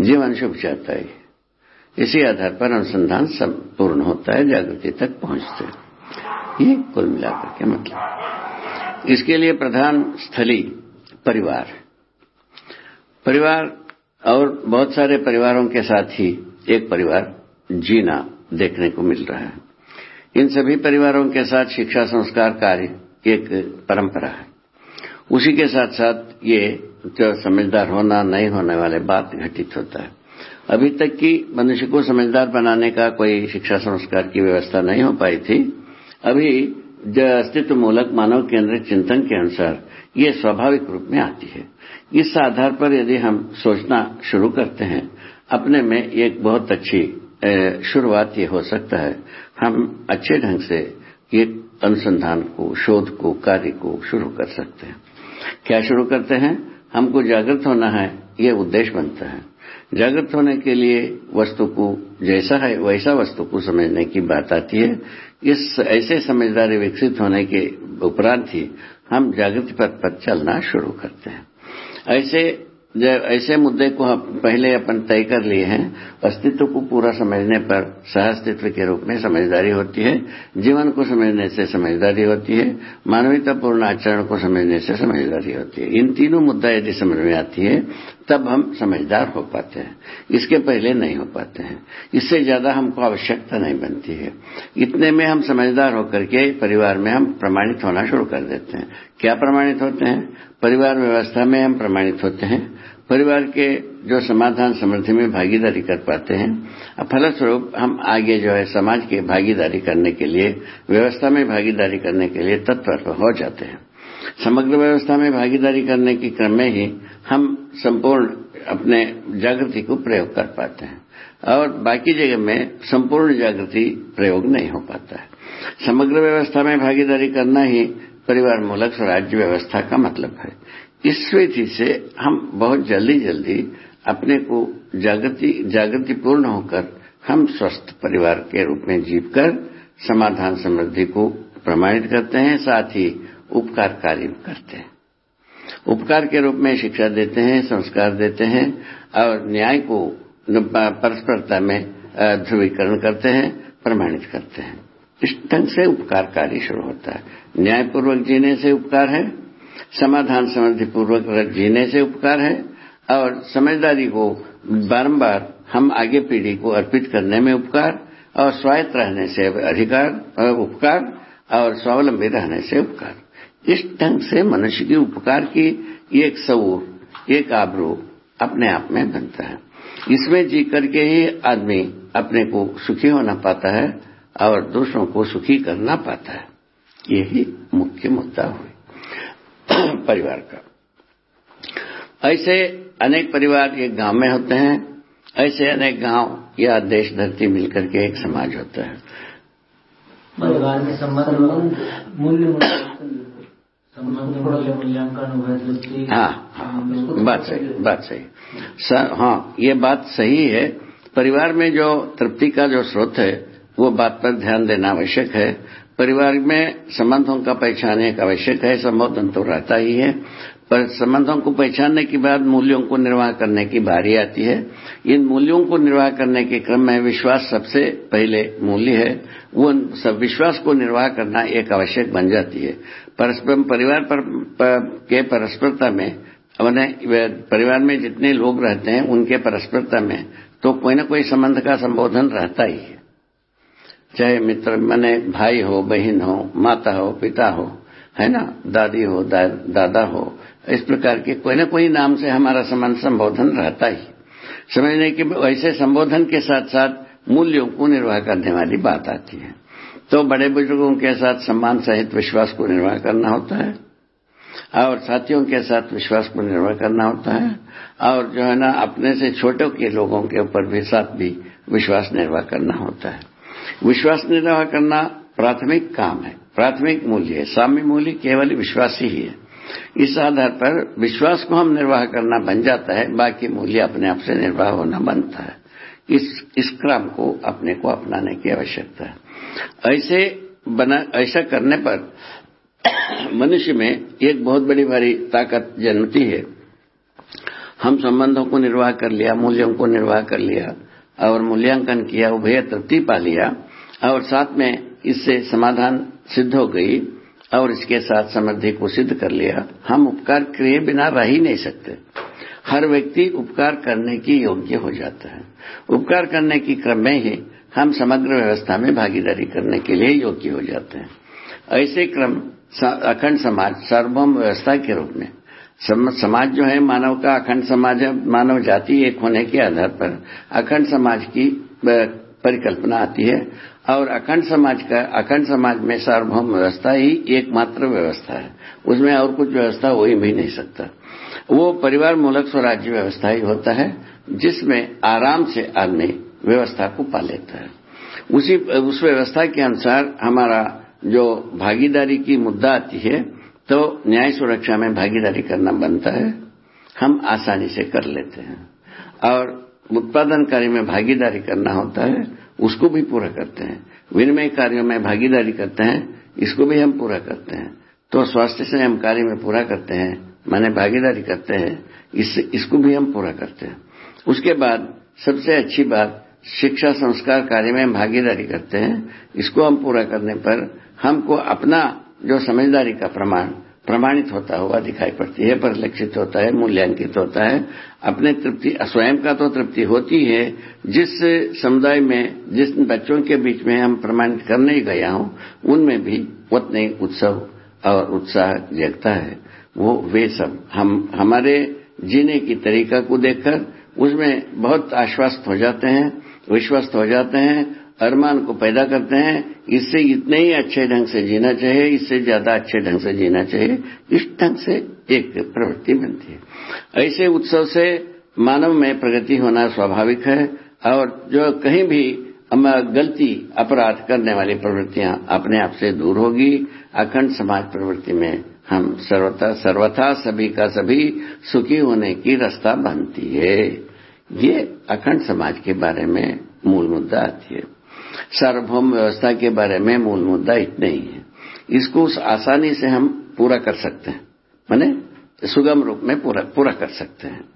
जीवन शुभ चाहता है। इसी आधार पर अनुसंधान संपूर्ण होता है, जागृति तक पहुँचते हैं। ये कुल मिलाकर के मतलब। इसके लिए प्रधान स्थली परिवार। परिवार और बहुत सारे परिवारों के साथ ही एक परिवार जीना देखने को मिल रहा है। इन सभी परिवारों के साथ शिक्षा संस्कार कार्य एक परंपरा है। उसी के साथ साथ ये जो समझदार होना नहीं होने वाले बात घटित होता है। अभी तक की मनुष्य को समझदार बनाने का कोई शिक्षा संस्कार की व्यवस्था नहीं हो पाई थी। अभी जो अस्तित्व मूलक मानव केंद्रित चिंतन के अनुसार ये स्वाभाविक रूप में आती है। इस आधार पर यदि हम सोचना शुरू करते हैं, अपने में एक बहुत अच्छी शुरुआत ये हो सकता है। हम अच्छे ढंग से ये अनुसंधान को, शोध को, कार्य को शुरू कर सकते हैं। क्या शुरू करते हैं? हमको जागृत होना है, ये उद्देश्य बनता है। जागृत होने के लिए वस्तु को जैसा है, वैसा वस्तु को समझने की बात आती है। इस ऐसे समझदारी विकसित होने के उपरांत ही हम जागृति पथ पर चलना शुरू करते हैं। ऐसे ऐसे मुद्दे को हम पहले अपन तय कर लिए हैं, अस्तित्व को पूरा समझने पर सहअस्तित्व के रूप में समझदारी होती है, जीवन को समझने से समझदारी होती है, मानवीयतापूर्ण आचरण को समझने से समझदारी होती है। इन तीनों मुद्दा यदि समझ में आती है, तब हम समझदार हो पाते हैं। इसके पहले नहीं हो पाते हैं। इससे ज़्यादा हमको आवश्यकता नहीं बनती है। इतने में हम समझदार होकर के परिवार में हम प्रमाणित होना शुरू कर देते हैं। क्या प्रमाणित होते हैं? परिवार व्यवस्था में हम प्रमाणित होते हैं। परिवार के जो समाधान समृद्धि में भागीदारी कर पाते हैं फलस्वरूप हम आगे जो है समाज की भागीदारी करने के लिए, व्यवस्था में भागीदारी करने के लिए तत्पर हो जाते हैं। समग्र व्यवस्था में भागीदारी करने के क्रम में ही हम संपूर्ण अपने जागृति को प्रयोग कर पाते हैं और बाकी जगह में संपूर्ण जागृति प्रयोग नहीं हो पाता है। समग्र व्यवस्था में भागीदारी करना ही परिवार मूलक स्वराज्य व्यवस्था का मतलब है। इस विधि से हम बहुत जल्दी जल्दी अपने को जागृति, जागृतिपूर्ण होकर हम स्वस्थ परिवार के रूप में जीवकर समाधान समृद्धि को प्रमाणित करते हैं, साथ ही उपकार कार्य करते हैं। उपकार के रूप में शिक्षा देते हैं, संस्कार देते हैं और न्याय को परस्परता में ध्रुवीकरण करते हैं, प्रमाणित करते हैं। इस ढंग से उपकार कार्य शुरू होता है। न्यायपूर्वक जीने से उपकार है। समाधान समृद्धि पूर्वक जीने से उपकार है और समझदारी को बारंबार हम आगे पीढ़ी को अर्पित करने में उपकार और स्वायत्त रहने से अधिकार और उपकार और स्वावलंबी रहने से उपकार। इस ढंग से मनुष्य की उपकार की एक सऊर, एक आबरू अपने आप में बनता है। इसमें जी करके ही आदमी अपने को सुखी होना पाता है और दूसरों को सुखी करना पाता है। यही मुख्य मुद्दा हुई परिवार का। ऐसे अनेक परिवार एक गाँव में होते हैं ऐसे अनेक गाँव या देश धरती मिलकर के एक समाज होता है। परिवार में संबंध मूल्य मूल्यांकन हाँ हाँ बात सही बात सही। हाँ ये बात सही है। परिवार में जो तृप्ति का जो स्रोत है वो बात पर ध्यान देना आवश्यक है। परिवार में संबंधों का पहचान एक आवश्यक है संबोधन तो रहता ही है पर संबंधों को पहचानने के बाद मूल्यों को निर्वाह करने की बारी आती है। इन मूल्यों को निर्वाह करने के क्रम में विश्वास सबसे पहले मूल्य है वो सब विश्वास को निर्वाह करना एक आवश्यक बन जाती है। परस्पर परिवार पर, पर के परस्परता में परिवार में जितने लोग रहते हैं उनके परस्परता में तो कोई न कोई संबंध का संबोधन रहता ही है। चाहे मित्र मने भाई हो बहन हो माता हो पिता हो है ना? दादी हो दा, दादा हो इस प्रकार के कोई न कोई नाम से हमारा समान संबोधन रहता ही। समझने के वैसे संबोधन के साथ साथ मूल्यों को निर्वाह करने वाली बात आती है। तो बड़े बुज़ुर्गों के साथ सम्मान सहित विश्वास को निर्वाह करना होता है। और साथियों के साथ विश्वास को निर्वाह करना होता है। और जो है ना अपने से छोटों के लोगों के ऊपर भी साथ भी विश्वास निर्वाह करना होता है। विश्वास निर्वाह करना प्राथमिक काम है, प्राथमिक मूल्य है, साम्य मूल्य केवल विश्वास ही है। इस आधार पर विश्वास को हम निर्वाह करना बन जाता है, बाकी मूल्य अपने आप से निर्वाह होना बनता है। इस इस क्रम को अपने को अपनाने की आवश्यकता है। ऐसे बना, ऐसा करने पर मनुष्य में एक बहुत बड़ी भारी ताकत जन्मती है। हम संबंधों को निर्वाह कर लिया, मूल्यों को निर्वाह कर लिया और मूल्यांकन किया, उभय तृप्ति पा लिया, और साथ में इससे समाधान सिद्ध हो गई, और इसके साथ समृद्धि को सिद्ध कर लिया। हम उपकार किए बिना रह ही नहीं सकते। हर व्यक्ति उपकार करने की योग्य हो जाता है। उपकार करने की क्रम में ही हम समग्र व्यवस्था में भागीदारी करने के लिए योग्य हो जाते हैं। ऐसे क्रम अखंड समाज सार्वभौम व्यवस्था के रूप में समाज जो है, मानव का अखंड समाज है, मानव जाति एक होने के आधार पर अखंड समाज की परिकल्पना आती है और अखंड समाज का, अखंड समाज में सार्वभौम व्यवस्था ही एकमात्र व्यवस्था है। उसमें और कुछ व्यवस्था हो ही भी नहीं सकता। वो परिवार, मूलक, स्वराज्य व्यवस्था ही होता है, जिसमें आराम से आदमी व्यवस्था को पा लेता है। उसी, उस व्यवस्था के अनुसार हमारा जो भागीदारी की मुद्दा आती है तो न्याय सुरक्षा में भागीदारी करना बनता है। हम आसानी से कर लेते हैं। और उत्पादन कार्य में भागीदारी करना होता है उसको भी पूरा करते हैं। विनिमय कार्यों में भागीदारी करते हैं इसको भी हम पूरा करते हैं। तो स्वास्थ्य से हम कार्य में पूरा करते हैं माने भागीदारी करते हैं इस, इसको भी हम पूरा करते हैं। उसके बाद सबसे अच्छी बात शिक्षा संस्कार कार्य में भागीदारी करते हैं इसको हम पूरा करने पर हमको अपना जो समझदारी का प्रमाण, प्रमाणित होता हुआ दिखाई पड़ती है, परिलक्षित होता है, मूल्यांकित होता है। अपने तृप्ति, स्वयं का तो तृप्ति होती है। जिस समुदाय में, जिस बच्चों के बीच में हम प्रमाणित करने गया हूँ, उनमें भी उतने उत्सव और उत्साह जगता है। वो, वे सब, हम, हमारे जीने की तरीका को देखकर, उसमें बहुत आश्वस्त हो जाते हैं, विश्वस्त हो जाते हैं अरमान को पैदा करते हैं, इससे इतने ही अच्छे ढंग से जीना चाहिए, इससे ज़्यादा अच्छे ढंग से जीना चाहिए, इस ढंग से एक प्रवृत्ति बनती है। ऐसे उत्सव से मानव में प्रगति होना स्वाभाविक है, और जो कहीं भी गलती, अपराध करने वाली प्रवृत्तियाँ अपने आप से दूर होगी। अखंड समाज प्रवृत्ति में हम सर्वथा सर्वथा, सभी का सभी सुखी होने की रास्ता बनती है। ये अखंड समाज के बारे में मूल मुद्दा आती है। सार्वभौम व्यवस्था के बारे में मूल मुद्दा इतने ही है। इसको उस आसानी से हम पूरा कर सकते हैं। मैंने सुगम रूप में पूरा पूरा कर सकते हैं।